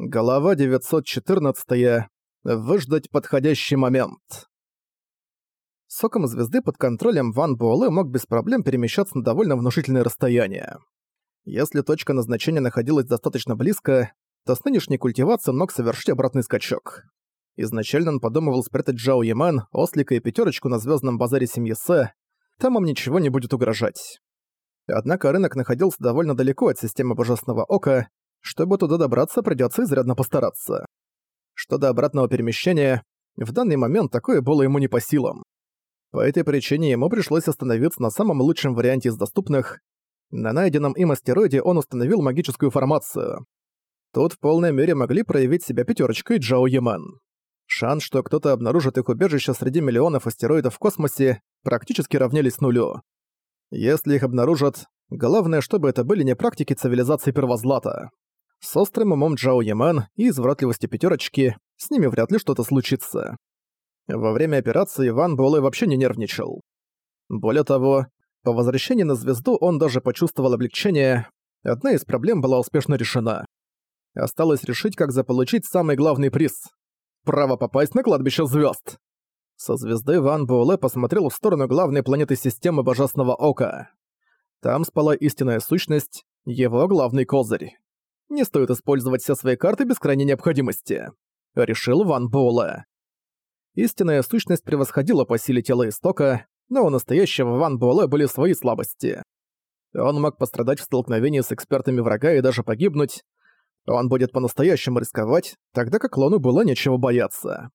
Голова 914. Выждать подходящий момент. Соком звезды под контролем Ван Буэлэ мог без проблем перемещаться на довольно внушительное расстояние. Если точка назначения находилась достаточно близко, то с нынешней культивацией он мог совершить обратный скачок. Изначально он подумывал спрятать Джао Яман, Ослика и Пятерочку на звездном базаре семьи Сэ, там им ничего не будет угрожать. Однако рынок находился довольно далеко от системы Божественного Ока, чтобы туда добраться, придётся изрядно постараться. Что до обратного перемещения, в данный момент такое было ему не по силам. По этой причине ему пришлось остановиться на самом лучшем варианте из доступных. На найденном им астероиде он установил магическую формацию. Тут в полной мере могли проявить себя пятерочка и Джао Яман. Шанс, что кто-то обнаружит их убежище среди миллионов астероидов в космосе, практически равнялись нулю. Если их обнаружат, главное, чтобы это были не практики цивилизации Первозлата. С острым умом Джао Ямен и извратливостью пятерочки с ними вряд ли что-то случится. Во время операции Ван Буэлэ вообще не нервничал. Более того, по возвращении на звезду он даже почувствовал облегчение. Одна из проблем была успешно решена. Осталось решить, как заполучить самый главный приз — право попасть на кладбище звезд. Со звезды Ван Буэлэ посмотрел в сторону главной планеты системы Божественного Ока. Там спала истинная сущность, его главный козырь. Не стоит использовать все свои карты без крайней необходимости. Решил Ван Буэлэ. Истинная сущность превосходила по силе тела истока, но у настоящего Ван Буэлэ были свои слабости. Он мог пострадать в столкновении с экспертами врага и даже погибнуть. Он будет по-настоящему рисковать, тогда как Лону было нечего бояться.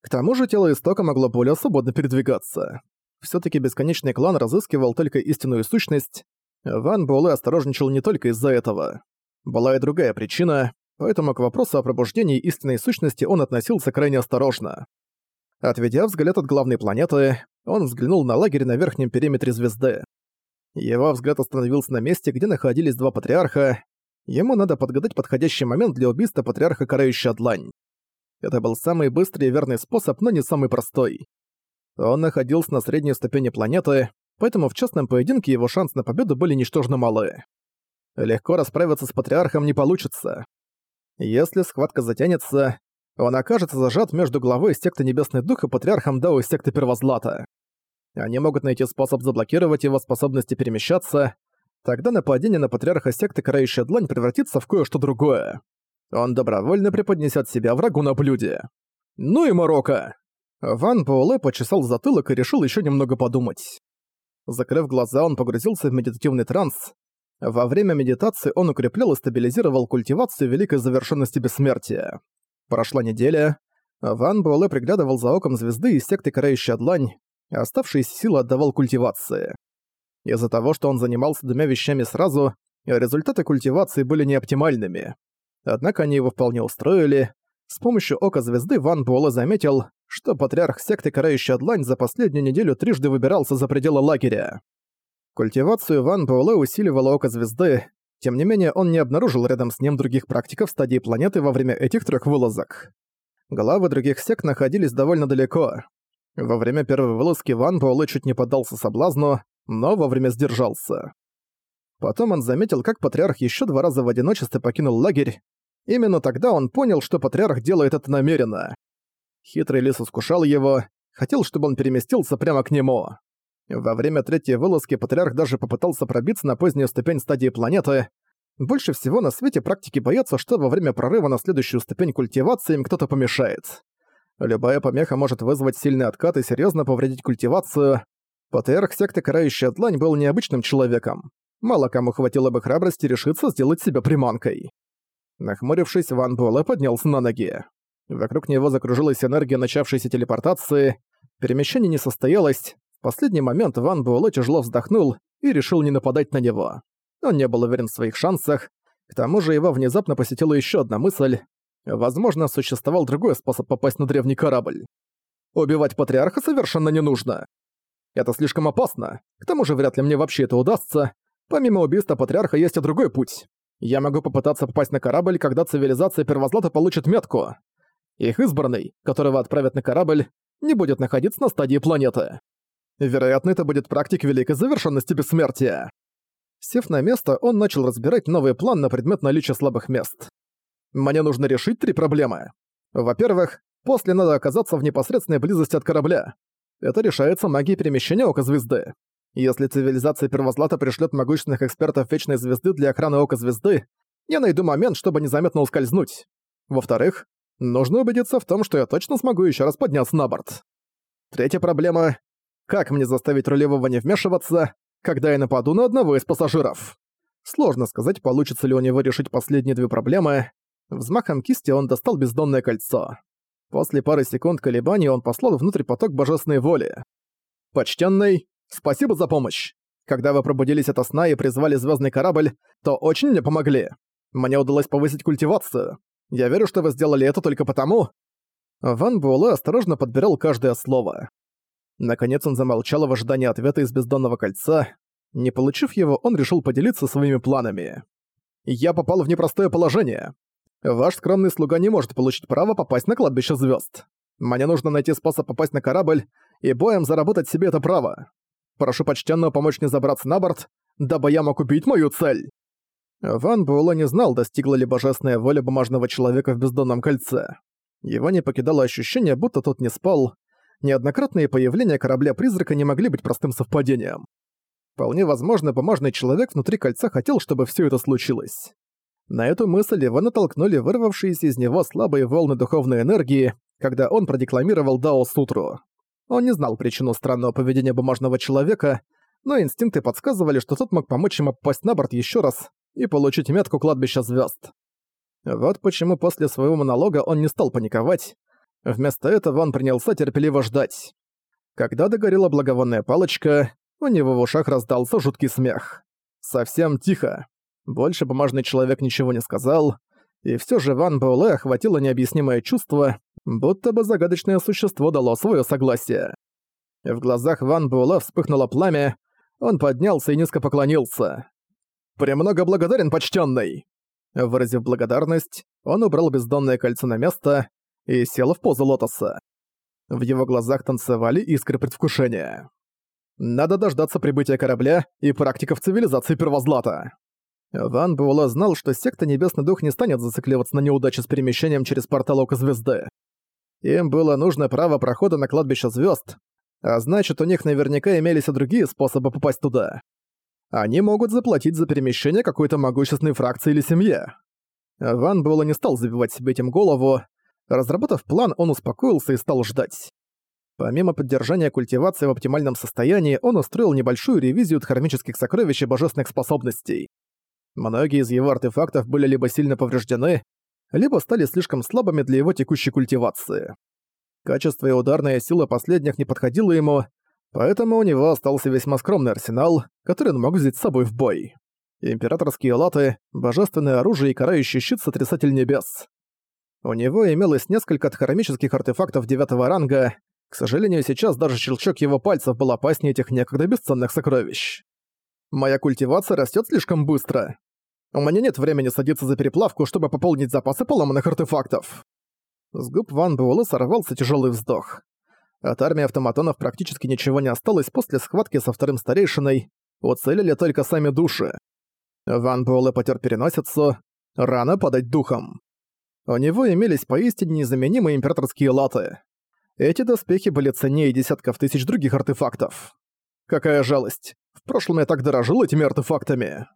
К тому же тело истока могло более свободно передвигаться. все таки бесконечный клан разыскивал только истинную сущность. Ван Буэлэ осторожничал не только из-за этого. Была и другая причина, поэтому к вопросу о пробуждении истинной сущности он относился крайне осторожно. Отведя взгляд от главной планеты, он взглянул на лагерь на верхнем периметре звезды. Его взгляд остановился на месте, где находились два патриарха. Ему надо подгадать подходящий момент для убийства патриарха Карающая Длань. Это был самый быстрый и верный способ, но не самый простой. Он находился на средней ступени планеты, поэтому в частном поединке его шансы на победу были ничтожно малы. Легко расправиться с патриархом не получится. Если схватка затянется, он окажется зажат между главой секты Небесный Дух и патриархом Дао из секты Первозлата. Они могут найти способ заблокировать его способности перемещаться, тогда нападение на патриарха секты Карающая Длань превратится в кое-что другое. Он добровольно преподнесет себя врагу на блюде. Ну и Марокко! Ван Буэлэ почесал затылок и решил еще немного подумать. Закрыв глаза, он погрузился в медитативный транс, во время медитации он укреплял и стабилизировал культивацию великой завершенности бессмертия. Прошла неделя. Ван Буэлэ приглядывал за оком звезды из секты Карающая Длань, а оставшиеся силы отдавал культивации. Из-за того, что он занимался двумя вещами сразу, результаты культивации были неоптимальными. Однако они его вполне устроили. С помощью Ока Звезды Ван Буэлэ заметил, что патриарх секты Карающая Длань за последнюю неделю трижды выбирался за пределы лагеря. Культивацию Ван Буэлэ усиливало Око Звезды, тем не менее он не обнаружил рядом с ним других практиков стадии планеты во время этих трех вылазок. Главы других сект находились довольно далеко. Во время первой вылазки Ван Буэлэ чуть не поддался соблазну, но вовремя сдержался. Потом он заметил, как Патриарх еще два раза в одиночестве покинул лагерь. Именно тогда он понял, что Патриарх делает это намеренно. Хитрый лис искушал его, хотел, чтобы он переместился прямо к нему. Во время третьей вылазки Патриарх даже попытался пробиться на позднюю ступень стадии планеты. Больше всего на свете практики боятся, что во время прорыва на следующую ступень культивации им кто-то помешает. Любая помеха может вызвать сильный откат и серьезно повредить культивацию. Патриарх секты Карающая Длань был необычным человеком. Мало кому хватило бы храбрости решиться сделать себя приманкой. Нахмурившись, Ван Буэлэ поднялся на ноги. Вокруг него закружилась энергия начавшейся телепортации. Перемещение не состоялось, в последний момент Ван Буэлэ тяжело вздохнул и решил не нападать на него. Он не был уверен в своих шансах. К тому же его внезапно посетила еще одна мысль. Возможно, существовал другой способ попасть на древний корабль. Убивать патриарха совершенно не нужно. Это слишком опасно. К тому же вряд ли мне вообще это удастся. Помимо убийства патриарха есть и другой путь. Я могу попытаться попасть на корабль, когда цивилизация Первозлата получит метку. Их избранный, которого отправят на корабль, не будет находиться на стадии планеты. Вероятно, это будет практик великой завершенности бессмертия. Сев на место, он начал разбирать новый план на предмет наличия слабых мест. Мне нужно решить три проблемы. Во-первых, после надо оказаться в непосредственной близости от корабля. Это решается магией перемещения Ока Звезды. Если цивилизация Первозлата пришлет могущественных экспертов Вечной Звезды для охраны Ока Звезды, я найду момент, чтобы незаметно ускользнуть. Во-вторых, нужно убедиться в том, что я точно смогу еще раз подняться на борт. Третья проблема — как мне заставить рулевого не вмешиваться, когда я нападу на одного из пассажиров? Сложно сказать, получится ли у него решить последние две проблемы. Взмахом кисти он достал бездонное кольцо. После пары секунд колебаний он послал внутрь поток божественной воли. «Почтенный, спасибо за помощь. Когда вы пробудились ото сна и призвали звездный корабль, то очень мне помогли. Мне удалось повысить культивацию. Я верю, что вы сделали это только потому...» Ван Буэлэ осторожно подбирал каждое слово. Наконец он замолчал в ожидании ответа из бездонного кольца. Не получив его, он решил поделиться своими планами. «Я попал в непростое положение. Ваш скромный слуга не может получить право попасть на кладбище звезд. Мне нужно найти способ попасть на корабль и боем заработать себе это право. Прошу почтенного помочь мне забраться на борт, дабы я мог убить мою цель». Ван Буэлэ не знал, достигла ли божественная воля бумажного человека в бездонном кольце. Его не покидало ощущение, будто тот не спал. Неоднократные появления корабля-призрака не могли быть простым совпадением. Вполне возможно, бумажный человек внутри кольца хотел, чтобы все это случилось. На эту мысль его натолкнули вырвавшиеся из него слабые волны духовной энергии, когда он продекламировал Дао-сутру. Он не знал причину странного поведения бумажного человека, но инстинкты подсказывали, что тот мог помочь ему попасть на борт еще раз и получить метку кладбища звезд. Вот почему после своего монолога он не стал паниковать. Вместо этого он принялся терпеливо ждать. Когда догорела благовонная палочка, у него в ушах раздался жуткий смех. Совсем тихо. Больше бумажный человек ничего не сказал, и все же Ван Буэлэ охватило необъяснимое чувство, будто бы загадочное существо дало свое согласие. В глазах Ван Буэлэ вспыхнуло пламя, он поднялся и низко поклонился. «Премного благодарен, почтенный. Выразив благодарность, он убрал бездонное кольцо на место и сел в позу лотоса. В его глазах танцевали искры предвкушения. Надо дождаться прибытия корабля и практиков цивилизации Первозлата. Ван Буэлэ знал, что секта Небесный Дух не станет зацикливаться на неудаче с перемещением через портал Ока Звезды. Им было нужно право прохода на кладбище звезд, а значит, у них наверняка имелись и другие способы попасть туда. Они могут заплатить за перемещение какой-то могущественной фракции или семье. Ван Буэлэ не стал забивать себе этим голову. Разработав план, он успокоился и стал ждать. Помимо поддержания культивации в оптимальном состоянии, он устроил небольшую ревизию дхармических сокровищ и божественных способностей. Многие из его артефактов были либо сильно повреждены, либо стали слишком слабыми для его текущей культивации. Качество и ударная сила последних не подходило ему, поэтому у него остался весьма скромный арсенал, который он мог взять с собой в бой. Императорские латы, божественное оружие и карающий щит Сотрясатель Небес. У него имелось несколько хромических артефактов девятого ранга, к сожалению, сейчас даже щелчок его пальцев был опаснее этих некогда бесценных сокровищ. Моя культивация растет слишком быстро. У меня нет времени садиться за переплавку, чтобы пополнить запасы поломанных артефактов. С губ Ван Буэлэ сорвался тяжелый вздох. От армии автоматонов практически ничего не осталось после схватки со вторым старейшиной, уцелели только сами души. Ван Буэлэ потер переносицу, рано подать духом. У него имелись поистине незаменимые императорские латы. Эти доспехи были ценнее десятков тысяч других артефактов. Какая жалость. В прошлом я так дорожил этими артефактами.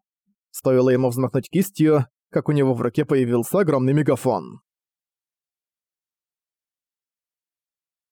Стоило ему взмахнуть кистью, как у него в руке появился огромный мегафон.